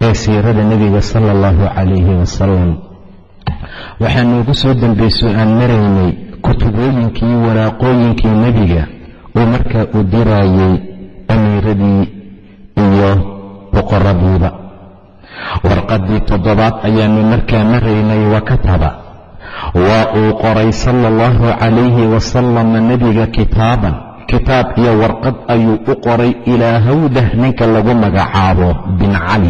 ee siirada nebiga sala allahu calayhi wasalam waxaa noogu soo dambayso aan maraynay kutubooyinkii waraaqooyinkii nebiga uu markaa u diraayey amiiradii iyo boqoradiiba warqaddii toddobaad ayaanu markaa maraynay wa kataba waa uu qoray sala allahu calayhi wasalam nebiga kitaaban. Kitaab iyo warqad ayuu u qoray ilaa hawdah ninka lagu magacaabo bin cali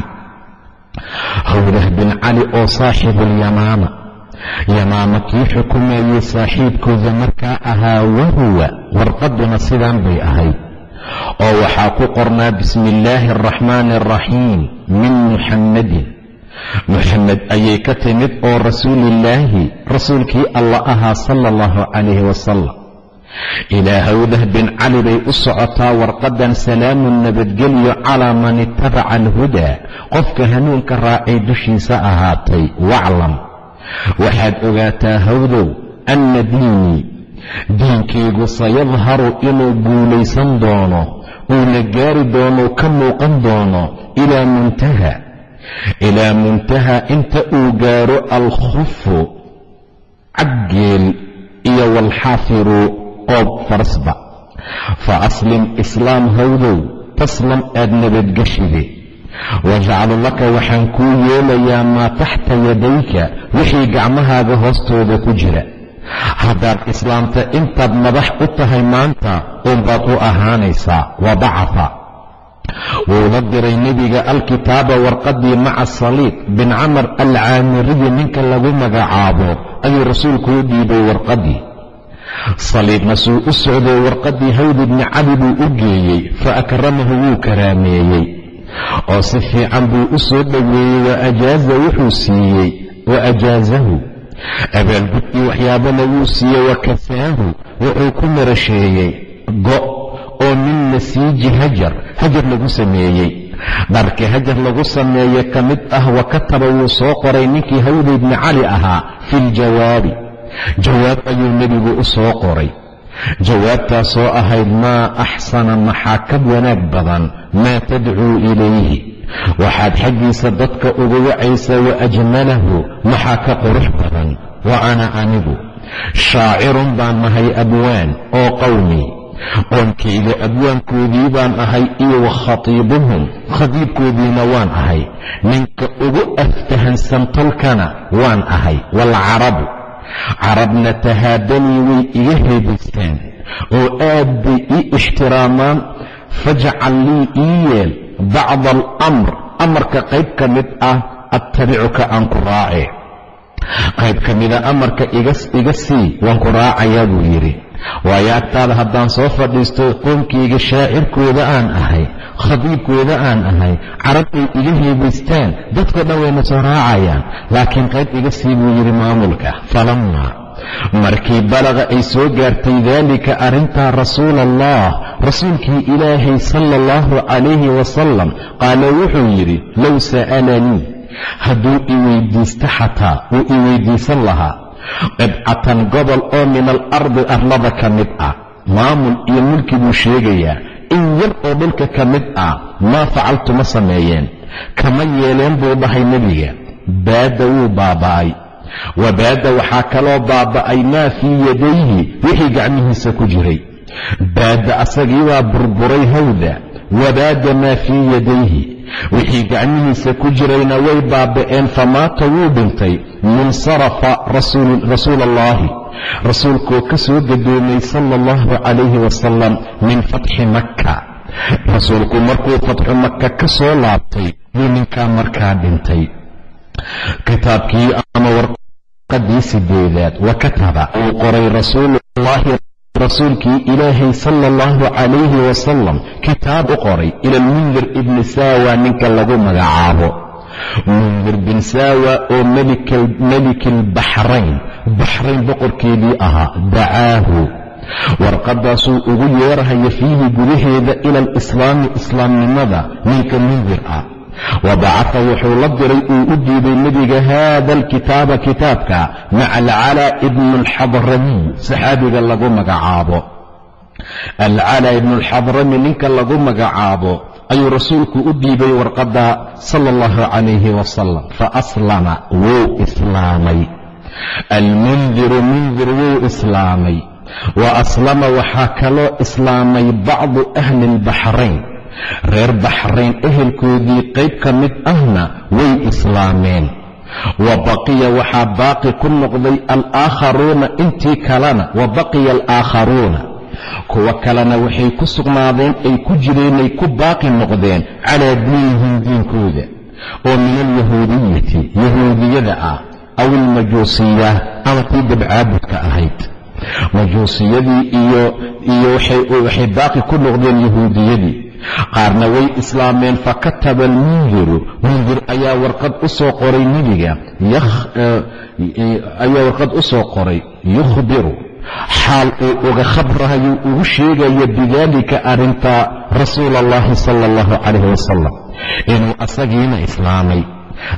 hawdah bin cali oo saaxibuulyamaama yamaama. Kii xukumayey saaxiibkooda markaa ahaa wahuwa warqadduna sidaan bay ahayd. Oo waxaa ku qornaa bismi illaahi araxmaani araxiim min muxammadin muxamed ayay ka timid oo rasuulillaahi rasuulkii alla ahaa sala allahu calayhi wasalam ilaa hawdah bin cali bay u socotaa warqadan salaamun nabadgelyo calaa man itabaca alhudaa qofka hanuunka raacay dushiisa ahaatay waclam waxaad ogaataa hawdow anna diinii diinkaygu sayadharu inuu guulaysan doono uuna gaari doono ka muuqan doono ilaa muntaha ilaa muntaha inta uu gaaro alkhufu caggeel iyo walxaafiru qoob farasba fa aslim islaam hawdow taslam aad nabadgeshide wajcalu laka waxaan kuu yeelayaa maa taxta yadayka wixii gacmahaaga hoostooda ku jira. Haddaad islaamta intaad madax u tahay maanta unbaad u ahaanaysaa wadacafa wuuna diray nebiga alkitaaba warqaddii maca saliid bin camar alcaamiriyi ninka lagu magacaabo ayuu rasuulku u dhiibay warqaddii saliidna suu u socday warqaddii hawd ibni cali buu u geeyey fa akramahu wuu karaameeyey. Oo si fiican buu u soo dhoweeyey wa ajaaza wuxuu siiyey wa ajaazahu. Abaalgudkii waxyaabana wuu siiyey wa kasaahu wuxuu ku marasheeyey go' oo min nasiiji hajar hajar lagu sameeyey. Dharkii hajar lagu sameeye ka mid ah wa kataba wuu soo qoray ninkii hawda ibni cali ahaa fi ljawaabi jawaab ayuu nebigu u soo qoray. Jawaabtaasoo ahayd maa axsana maxaa ka wanaag badan maa tadcuu ilayhi. Waxaad xaggiisa dadka uga wacaysa wa ajmalahu maxaa ka qurux badan? Wa ana anigu. Shaacirun baan nahay abwaan oo qowmi qoonkayga abwaankoodii baan ahay iyo wa khatiibuhum khadiibkoodiina waan ahay. Ninka ugu aftahansan tolkana waan ahay waalcarabu carabna tahaadanii way iga heebaystaan oo aad bay ii ixtiraamaan. Fajcal lii ii yeel bacda alamr amarka qayb ka mid ah attabicuka aan ku raace qayb ka mida amarka iga sii waan ku raacayaa buu yidhi waayo agtaada haddaan soo fadhiisto qoomkayga shaacirkooda aan ahay khadiibkooda aan ahay carab ay iga heebaystaan dadko dhan wayna soo raacayaan. Laakiin qayb iga sii buu yidhi maamulka falammaa markii balaqa ay soo gaartay daalika arrintaa rasuula allah rasuulkii ilaahay sala allahu calayhi wasalam qaala wuxuu yidhi low sa'alanii hadduu i weydiisto xataa wuu i weydiisan lahaa qibcatan gobol oo min alardi arlada ka mid ah maamul iyo mulki buu sheegayaa in yar oo dhulka ka mid ah maa facaltu ma sameeyeen kama yeeleen buu dhahay nebiga baadda wuu baaba'ay. Wabaadda waxaa kaloo baaba'ay maa fii yadayhi wixii gacmihiisa ku jiray. Baadda asagii waa burburay hawda wabaada maa fii yadayhi wixii gacmihiisa ku jirayna way baaba'een famaata wuu dhintay munsarafa rasuul allahi rasuulkoo ka soo gadoomay sala allahu calayhi wasalam min fatxi makka. Rasuulku markuu fatxu maka ka soo laabtay yuu ninkaa markaa dhintay. Kitaabkii ama warqadii sideedaad wa uu qoray rasuulullahi rasuulkii ilaahay sala allahu calayhi wasalam kitaab u qoray ila almundir ibni saawa ninka lagu magacaabo. Mundir bin saawa oo meliki albaxrayn baxrayn boqorkeedii ahaa dacaahu. Warqadaasuu ugu yeerahaya fiihi gudaheeda ila alislaami islaamnimada ninka mundir ah wabacaa wuxuu la diray uu u diiday nebiga haada alkitaaba kitaabka maca alcalaa ibnu alxadramiy saxaabiga lagu magacaabo alcalaa ibnu alxadrami ninka lagu magacaabo ayuu rasuulku u dhiibay warqadda sala allahu calayhi wasalam faaslama wuu islaamay almundiru mundir wuu islaamay wa aslama waxaa kaloo islaamay bacdu ahli albaxrayn reer baxrayn ehelkoodii qayb ka mid ahna way islaameen. Wa baqiya waxaa baaqi ku noqday alaakharuuna intii kalena wa baqiya alaakharuuna. Kuwa kalena waxay ku sugnaadeen ay ku jireenay ku baaqi noqdeen calaa diinihim diinkooda oo min alyahuudiyati yahuudiyada ah aw almajuusiya ama tii dabcaabudka ahayd. Majuusiyadii iyo iyo waxay baaqi ku noqdeen yahuudiyadii qaarna way islaameen fakataba almundiru mundir ayaa warqad u soo qoray nebiga. Ayaa warqad u soo qoray. Yukhbiru. Xaal uu uga khabrahayo ugu sheegayo bidaalika arrintaa rasuula allahi sala allahu calayh wasalam inuu asagiina islaamay.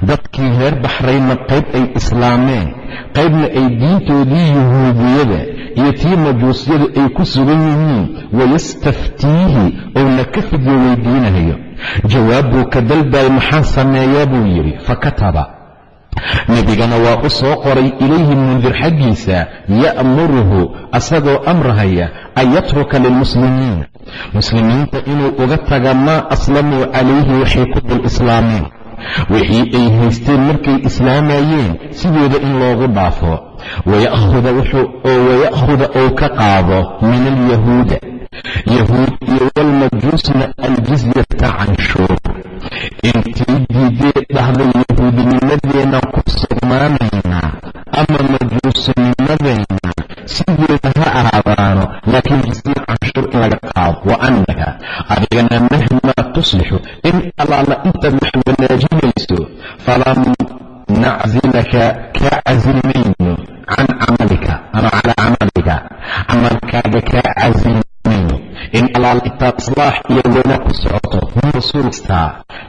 Dadkii reer baxraynna qayb ay islaameen. Qaybna ay diintoodii yahuudiyada iyo tii majuusiyadu ay ku sugan yihiin wayastaftiihi ouna ka fidyo weydiinayo jawaab buu ka dalbaay maxaa sameeyaa? buu yidhi fakataba. Nebigana waa u soo qoray ilayhi mundir xaggiisa ya'muruhu asagoo amrahaya an yatruka lilmuslimiin. Muslimiinta inuu uga taga maa aslamuu calayhi waxay ku dul islaameen wixii ay haysteen markay islaamayeen sidooda in loogu dhaafo waya'huda uu ka qaado min alyahuuda yahuud iyo walmajuusna aljizyata canshuur intii diidee dhahday yahuudinimadeenna ku sugnaanaynaa ama majuusinimadeenna sideeda ha ahaadaano laakiin jizya canshuur in laga qaado wa annaka adigana mahmaa tuslixu in allaala intaad wax wanaajinayso falam naczilaka kaa casilmayno camalkaaga kaa casilmayno in allaala intaad islaax iyo wanaag ku socoto min rasuulkastaa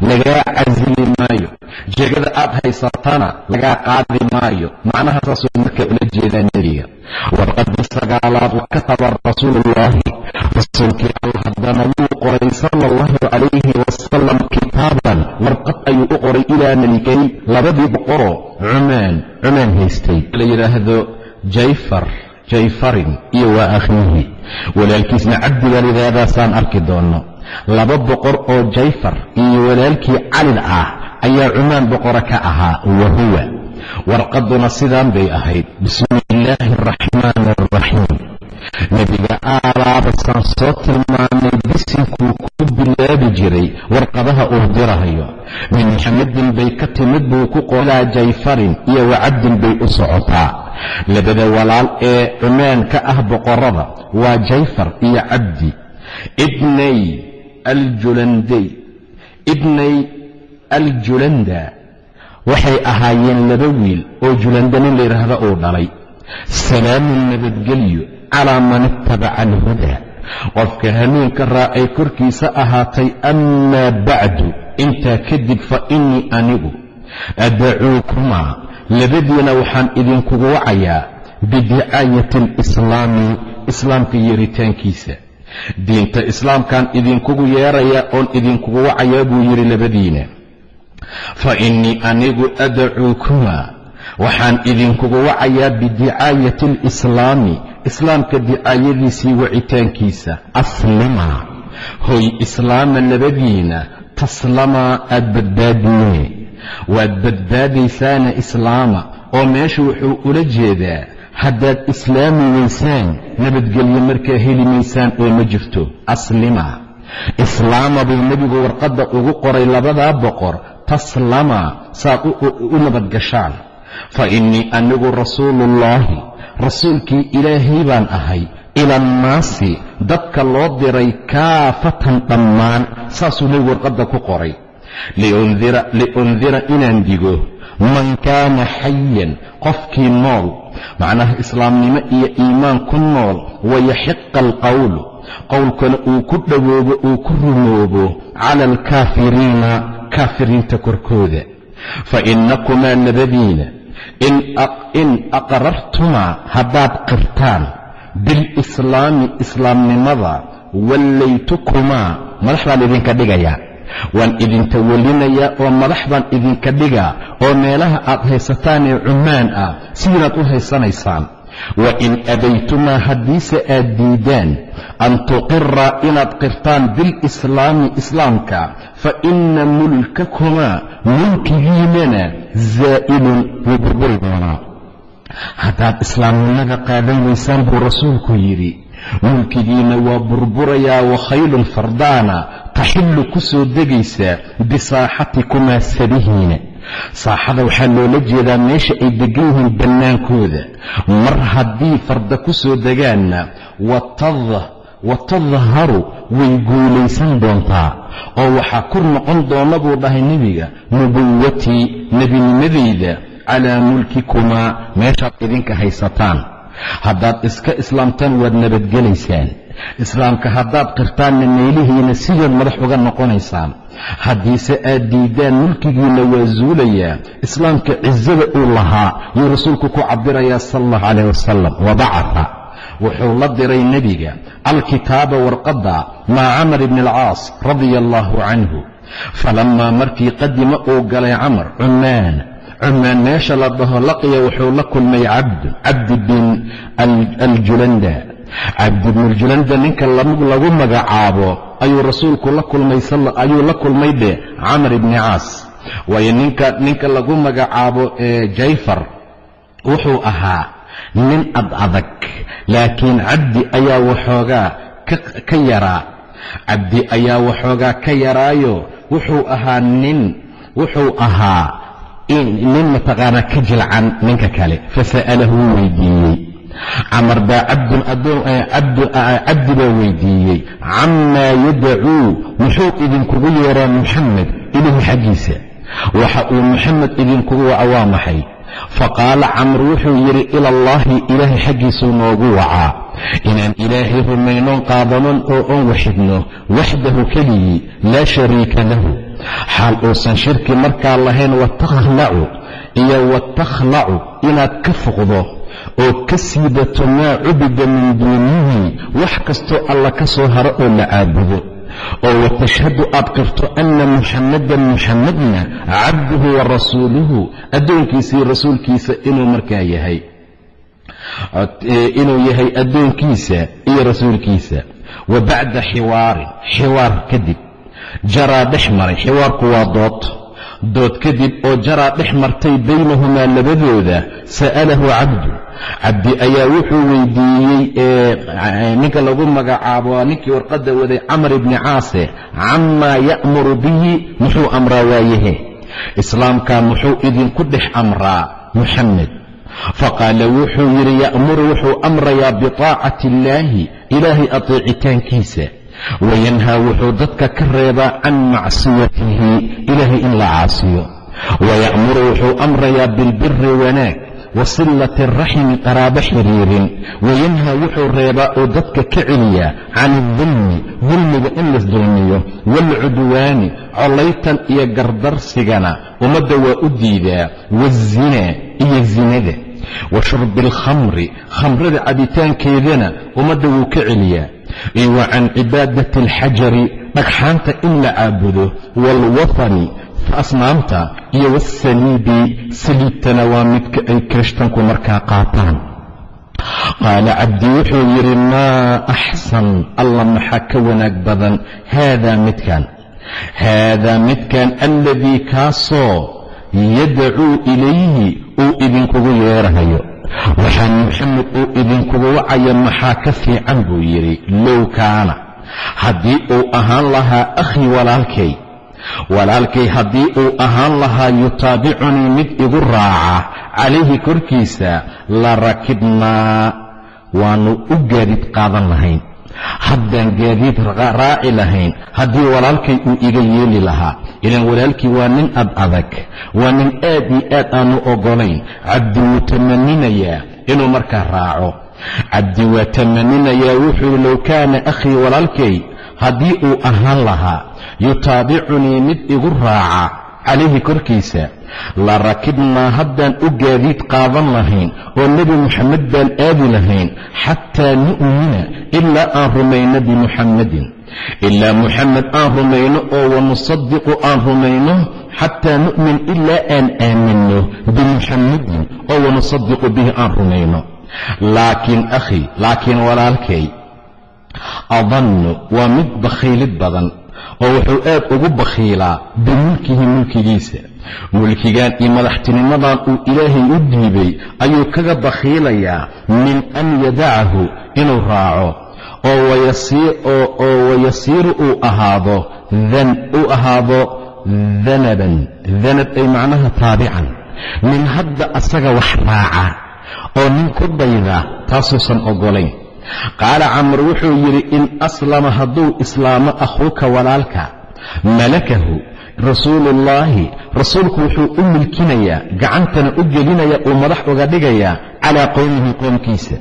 lagaa casili maayo. Jegada aad haysatana lagaa qaadi maayo. Macnaha saasuu markaa ula jeedaa nebiga. Warqadii sagaalaad wa kataba rasuuluullaahi rasuulkii alla haddana wuu qoray sala allahu calayhi wasalam kitaaban warqad ayuu u qoray ilaa melikay labadii boqoroo cumaan cumaan haystay. La yidhaahdo jayfar jayfarin iyo waa akhiihi walaalkiisna cabdiga lidaadaasaan arki doonno. Laba boqor oo jayfar iyo walaalkii calil ah ayaa cumaan boqora ka ahaa wa huwa. Warqaduna sidaan bay ahayd. Bismi illaahi araxmaani araxiim nebiga aalaabasaan soo tilmaamay bisinkuu ku bilaabi jiray warqadaha uu dirahayo. Min maxamedin bay ka timid buu ku qolaa jayfarin iyo wacabdin bay u socotaa labada walaal ee cumaan ka ah boqorada waa jayfar iyo cabdi. Ibnay aljulanda. Waxay ahaayeen laba wiil oo julanda nin la yidhaahdo uu dhalay. Salaamun nabadgelyo calaa man ittabaca alhudaa qofka hanuunka raacay korkiisa ahaatay amaa bacdu intaa kadib fa innii anigu adacuukumaa labadiina waxaan idinkugu wacayaa bidicaayati alislaami islaamka yeeritaankiisa. Diinta islaamkaan idinkugu yeerayaa oon idinkugu wacayaa buu yidhi labadiina. Fa innii anigu adacuukumaa waxaan idinkugu wacayaa bidicaayati alislaami islaamka dicaayadiisii wacitaankiisa aslimaa hoy islaama labadiina taslamaa aad badbaadiye waad badbaadaysaana islaama oo meesha wuxuu ula jeedaa haddaad islaami weysaan nabadgelyo markaa heli maysaan oo ma jirto. Aslima. Islaama buu nebigu warqadda ugu qoray labadaa boqor taslama saad u nabadgashaan fa innii anigu rasuuluullaahi rasuulkii ilaahay baan ahay ila annaasi dadka loo diray kaafatan dhammaan saasuu nebigu warqadda ku qoray liundira inaan digo man kaana xayan qofkii nool macnaha islaamnimo iyo iimaan ku nool wayaxiqa alqowlu qowlkana uu ku dhowoobo uu ku rumoobo cala alkaafiriina kaafiriinta korkooda fa innakumaa labadiina in aqrartumaa haddaad qirtaan bilislaami islaamnimada wallaytukumaa madax baan idinka dhigayaa waan idinka welinayaa oo madax baan idinka dhigaa oo meelaha aad haysataan ee cummaan ah sidiinaad u haysanaysaan. Wa in abaytumaa haddiise aad diidaan an tuqira inaad qirtaan bilislaami islaamka fa inna mulkakumaa mulkigiinana zaa'ilun wuu burburi doonaa. Haddaad islaamnimada qaadan waysaan buu rasuulku yidhi mulkigiina waa burburayaa wa khaylun fardaana taxillu ku soo degaysaa bisaaxatikumaa sabihiina. Saaxada waxaa loola jeedaa meesha ay degan yihiin bannaankooda. Mar haddii farda ku soo degaanna watadharu way guulaysan doontaa. Oo waxaa kor noqon doona buu dhahay nebiga nubuwatii nebinimadayda calaa mulkikumaa meeshaad idinka haysataan. Haddaad iska islaamtaan waad nabadgelaysaan islaamka haddaad qirtaanna meelihiina sidood madax uga noqonaysaan haddiise aad diiddaan mulkigiinna waa zuulayaa islaamka cisada uu lahaa yuu rasuulku ku cabirayaa sala allahu calayh wasalam wabacata wuxuu la diray nebiga alkitaaba warqadda maa camar ibni alcaas radia allaahu canhu. Falammaa markii qadima uu galay camar cummaan cummaan meesha la dhaho laqiya wuxuu la kulmay cabdu cabdi bin aljulanda cabdi bnuljulanda ninka lagu magacaabo ayuu rasuulku ayuu la kulmay dhe camar ibni caas. Waayo ninka ninka lagu magacaabo jayfar wuxuu ahaa nin ad adag laakiin cabdi ayaa waxoogaa ka yaraa. Cabdi ayaa waxoogaa ka yaraayo wuxuu ahaa nin wuxuu ahaa nin mataqaanaa ka jilcan ninka kale fasa'alahu wuu weydiiyey camar baa cabdi baa weydiiyey camaa yadacuu muxuu idinkugu yeeraa muxamed ilahu xaggiisa. Waxa uu muxamed idinkugu waca waa maxay? Faqaala camr wuxuu yidhi ila allaahi ilaahay xaggiisuu noogu wacaa. Inaan ilaahay rumaynoon qaadanon oo oon waxidno waxdahu keligii laa shariika lahu. Xaal uusan shirki markaa lahayn watakhlacu iyo watakhlacu inaad ka fuqdo oo ka siidato maa cubida min duunihi wax kastoo alla ka soo haro oo la caabudo. Oo watashhadu aad qirto anna muxammadan muxammadna cabduhu wa rasuuluhu addoonkiisii rasuulkiisa inuu markaa yahay. Inuu yahay addoonkiisa iyo rasuulkiisa. Wa bacda xiwaarin xiwaar kadib jaraa dhex maray xiwaarku waa dood dood kadib oo jaraa dhex martay baynahumaa labadooda sa'alahu cabdu. Cabdi ayaa wuxuu weydiiyey ninka lagu magacaabo ninkii warqadda waday camar ibni caase camaa ya'muru bihi muxuu amraa waayahe. Islaamkaa muxuu idinku dhex amraa muxamed faqaala wuxuu yidhi ya'muru wuxuu amrayaa bitaacati illaahi ilaahay ateecitaankiisa wayanhaa wuxuu dadka ka reebaa can macsiyatihi ilaahay in la caasiyo. Waya'muru wuxuu amrayaa bilbiri wanaag wa silati araximi qaraabo xiriirin. Wayanhaa wuxuu reebaa oo dadka ka celiyaa can aldulmi dulmiga in lasdulmiyo waalcudwaani collaytan iyo gardarsigana ummadda waa u diidaa waazinaa iyo zinada. Wa shurbi khamrada cabitaankeedana ummadda wuu ka celiyaa wa can cibaadati alxajari dhagxaanta in la caabudo waalwathani asnaamta iyo waasaliibi saliibtana waa midka ay kirishtanku markaa qaataan. Qaala cabdi wuxuu yidhi maa axsan alla maxaa ka wanaag badan? Haadaa midkan haadaa midkan alladii kaasoo yadacuu ilayhi uu idinkugu yeerahayo waxaan maxamed uu idinkugu wacaya maxaa ka fiican buu yidhi low kaana. Haddii uu ahaan lahaa akhii walaalkay walaalkay haddii uu ahaan lahaa yutaabicunii mid igu raaca calayhi korkiisa la rakibnaa waannu u gaadiid qaadan lahayn haddaan gaadiid raaci lahayn haddii walaalkay uu iga yeeli lahaa ilaan walaalkii waa nin ad adag waa nin aad iyo aad aanu oggolayn cabdi wuu tamaninayaa inuu markaa raaco. Cabdi waa tamaninayaa wuxuu low kaana akhii walaalkay haddii uu ahaan lahaa yutaabicunii mid igu raaca calayhi korkiisa la rakibnaa haddaan u gaadiid qaadan lahayn oo nebi muxamed baan aadi lahayn xataa nu'mina ilaa aan rumayno bimuxammadin ilaa muxamed aan rumayno oo wanusadiqu aan rumayno xataa nu'min ilaa aan aaminno bimuxammadin oo wanusadiqu bihi aan rumayno. Laakiin akhii laakiin walaalkay adannu waa mid bakhiilid badan oo wuxuu aad ugu bakhiilaa bimulkihi mulkigiisa. Mulkigan iyo madaxtinimadan uu ilaahay u dhiibay ayuu kaga bakhiilayaa min an yadacahu inuu raaco oo wayasiiru uu ahaado uu ahaado danaban danab ay macnaha taabican. Nin hadda asaga wax raaca oo nin ku dayda taasuusan oggolayn qaala camr wuxuu yidhi in aslama hadduu islaamo akhuuka walaalka malakahu rasuuluullaahi rasuulku wuxuu u milkinayaa gacantana u gelinayaa uu madax uga dhigayaa calaa qowmihi qoomkiisa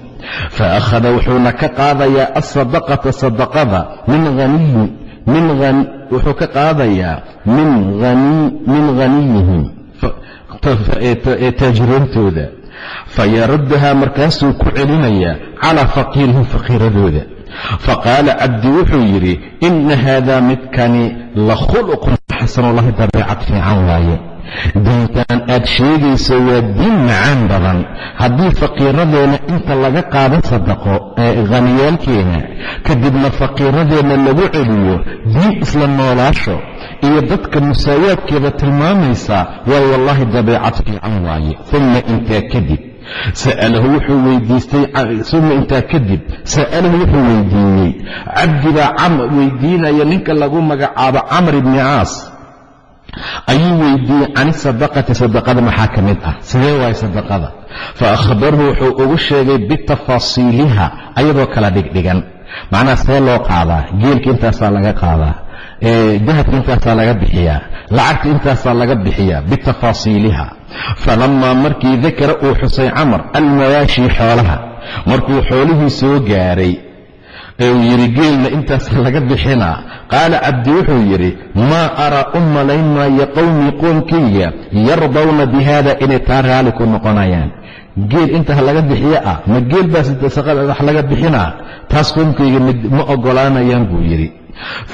fa akhada wuxuuna ka qaadayaa asadaqata sadaqada min haniyin wuxuu ka qaadayaa min haniyihim taajiroontooda fayaruddahaa markaasuu ku celinayaa calaa faqiirihim faqiiradooda faqaala cabdi wuxuu yidhi inna haadaa midkani la khuluqun xasanullahi dabeecad fiican waaye diintan aad sheegayso waa diin macaan badan haddii faqiiradeenna inta laga qaado sadaqo ee haniyaalkeena kadibna faqiiradeenna lagu celiyo diin isla noolaasho iyo dadka musaawaadkeeda tilmaamaysa waay wallaahi dabeecad fiican waaye. Uma intaa kadib sa'alahu wuxuu weydiistay uma intaa kadib sa'alahu wuxuu weydiiyey cabdibaa weydiinaya ninka lagu magacaabo camr ibni caas. Ayuu weydiiyey can sadaqati sadaqada maxaa ka mid ah? Sidee waaye sadaqada? Fa akhbarhu wuxuu ugu sheegay bitafaasiiliha ayadoo kala dhigdhigan. Macnaha see loo qaadaa? Geelka intaasaa laga qaadaa dahabka intaasaa laga bixiyaa lacagta intaasaa laga bixiyaa bitafaasiiliha falamaa markii dakara uu xusay camar almawaashi xoolaha markuu xoolihii soo gaaray yidhi geelna intaasaa laga bixinaa qaala cabdi wuxuu yidhi maa araa u malayn maayo qowmii qoomkayga yardawna bi haada inay taa raali ku noqonayaan. Geel intaa laga bixiyo ah ma geel baas wax laga bixinaa? Taas qoomkayga ma oggolaanayaan buu yidhi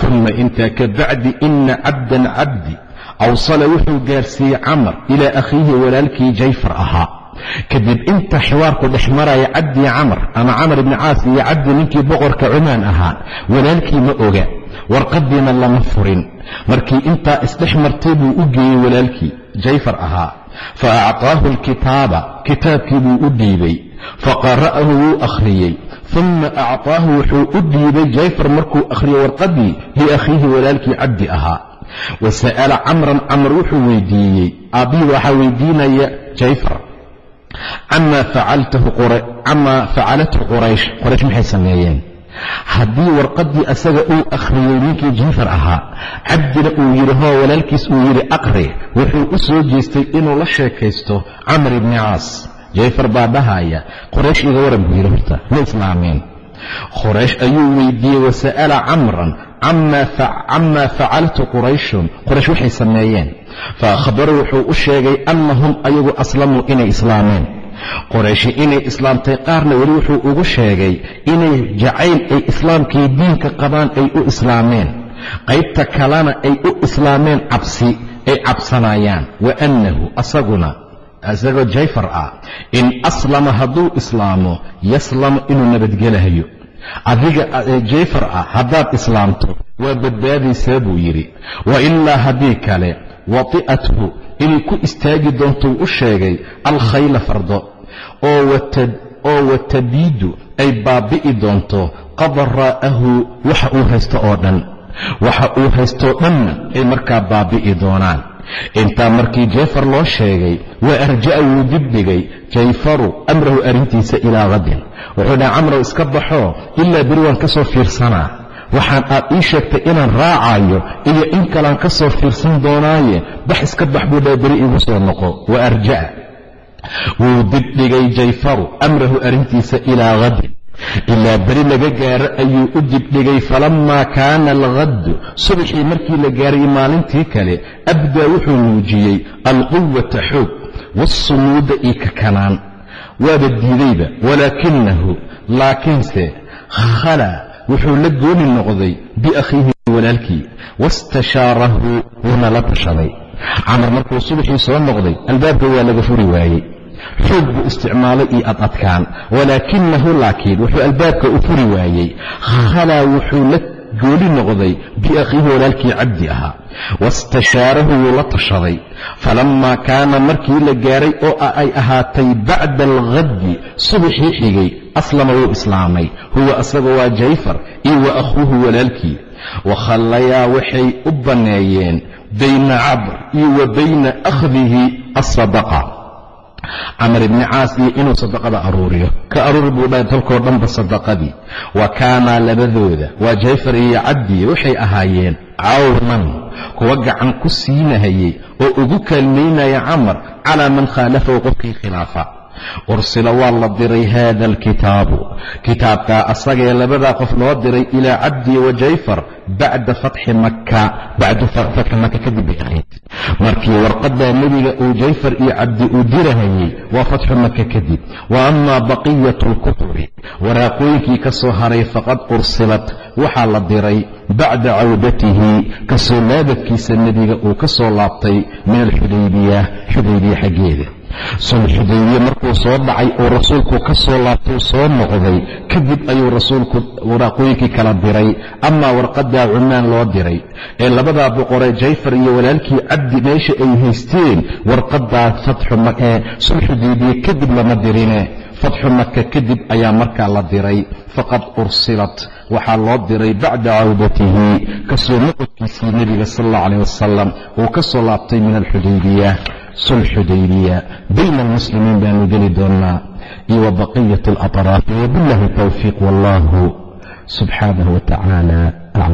uma intaa ka bacdi ina cabdan cabdi awsala wuxuu gaarsiiyey camar ilaa akhiihi walaalkii jayfar ahaa. Kadib inta xiwaarku dhex maraya cabdii camar ama camar ibni caas iyo cabdi ninkii boqorka cumaan ahaa walaalkii ma oga. Warqadiina lama furin. Markii intaa isdhex martay buu u geeyey walaalkii jayfar ahaa. Fa acطaahu alkitaaba kitaabkii buu u dhiibay. Faqara'ahu wuu akhriyey uma acطaahu wuxuu u dhiibay jayfar markuu akhriyey warqadii liakhiihi walaalkii cabdi ahaa. Wa sa'ala camran camr wuxuu weydiiyey aabbihii waxaa weydiinaya jayfar camaa facalathu quraysh qoraysh maxay sameeyeen? Haddii warqaddii asaga uu akhriyey ninkii jayfar ahaa cabdina uu yidhi hoo walaalkiis uu yidhi aqri wuxuu u soo jeestay inuu la sheekaysto camr ibni caas jayfar baa dhahaya iga waran buu yidhi horta. Ma islaameen qoraysh ayuu weydiiyey wasa'ala camran camaa facaltu qurayshun. Qoraysh waxay sameeyeen. Fa akhbaruu wuxuu u sheegay annahum ayagu aslamuu inay islaameen. Qorayshi inay islaamtay qaarna weli wuxuu ugu sheegay inay jacayl ay islaamkii diinka qabaan ay u islaameen. Qaybta kalena ay u islaameen cabsi ay cabsanayaan. Wa annahu asaguna isagoo jayfar ah in aslama hadduu islaamo yaslamu inuu nabadgelahayo adiga jayfar ah haddaad islaamto waa badbaadaysaa buu yidhi. Wa ilaa haddii kale wati'athu inay ku istaagi doontou u sheegay alkhayla fardo oo watabiidu ay baabbi'i doonto qadara'ahu waxa uu haysto oo dhan. Waxa uu haystoo dhanna ay markaa baabbi'i doonaan intaa markii jayfar loo sheegay waa arja'a wuu dibdhigay jayfaru amrahu arrintiisa ilaa qadin wuxuu dhaha camrow iska baxoo ilaa beri waan ka soo fiirsanaa. Waxaan aad ii sheegtay inaan raacayo iyo in kalaan ka soo fiirsan doonaaye bax iska bax buu dhaha beri igu soo noqo. Wa arja'a. Wuu dibdhigay jayfaru amrahu arrintiisa ilaa qadin ilaa beri laga gaaro ayuu u dibdhigay falammaa kaana alghaddu. Subaxii markii la gaaray maalintii kale abdaa wuxuu muujiyey alquwata xoog waasumuuda iyo kakanaan waaba diidayba walaakinahu laakiinse khalaa wuxuu la gooni noqday biakhiihi walaalkii. Waistashaarahu wuuna la tashaday. Camar markuu subaxii soo noqday albaabka waa laga furi waayey xoog buu isticmaalay iyo ad adkaan. Walaakinahu laakiin wuxuu albaabka u furi waayey. Khalaa wuxuu la gooli noqday biakhiihi walaalkii cabdi ahaa. Waistashaarahu wuu la tashaday. Falammaa kaana markii la gaaray oo ay ahaatay bacda alghaddi subaxii xigay aslama wuu islaamay. Huwa asaga waa jayfar iyo wa akhuuhu walaalkii. Wakhallayaa waxay u banneeyeen bayna cabr iyo wa bayna akhdihi asadaqa camar ibni caas iyo inuu sadaqada aruuriyo. Ka aruuri buu dhahay dalkoo dhanba sadaqadii. Wa kaanaa labadooda waa jayfar iyo cabdi waxay ahaayeen cawnan kuwa gacan ku siinahayey oo ugu kaalmaynaya camar calaa man khaalafahu qofkii khilaafa ursila waa la diray haada alkitaabu kitaabkaa asagee labadaa qof loo diray ilaa cabdi wa jayfar bacda fatxi maka bacda fatxi maka kadib bay ahayd. Markii warqaddaa nebiga uu jayfar iyo cabdi uu dirahayey waa fatxu maka kadib wa amaa baqiyatu alkutubi waraaqooyinkii ka soo haray faqad ursilat waxaa la diray bacda cawdatihi ka soo laabadkiisa nebiga uu ka soo laabtay min alxudaybiya xudaybiya xaggeeda sulxudaybiye markuu soo dhacay uu rasuulku ka soo laabtay soo noqday kadib ayuu rasuulku waraaqooyinkii kala diray amaa warqadaa cumaan loo diray. Ee labadaa boqoree jayfar iyo walaalkii cabdi meesha ay haysteen warqadaa fatxu ee sulxudaybiye kadib lama dirine. Fatxu maka kadib ayaa markaa la diray. Faqad ursilat waxaa loo diray bacda cawdatihi ka soo noqodkiisii nebiga sal alla calah wasalam uu ka laabtay min alxudaybiya sulxudaybiya bayna almuslimiin baanu geli doonaa iyo wa baqiyat alatraafi wabillahi towfiiq wallahu subxaanahu wa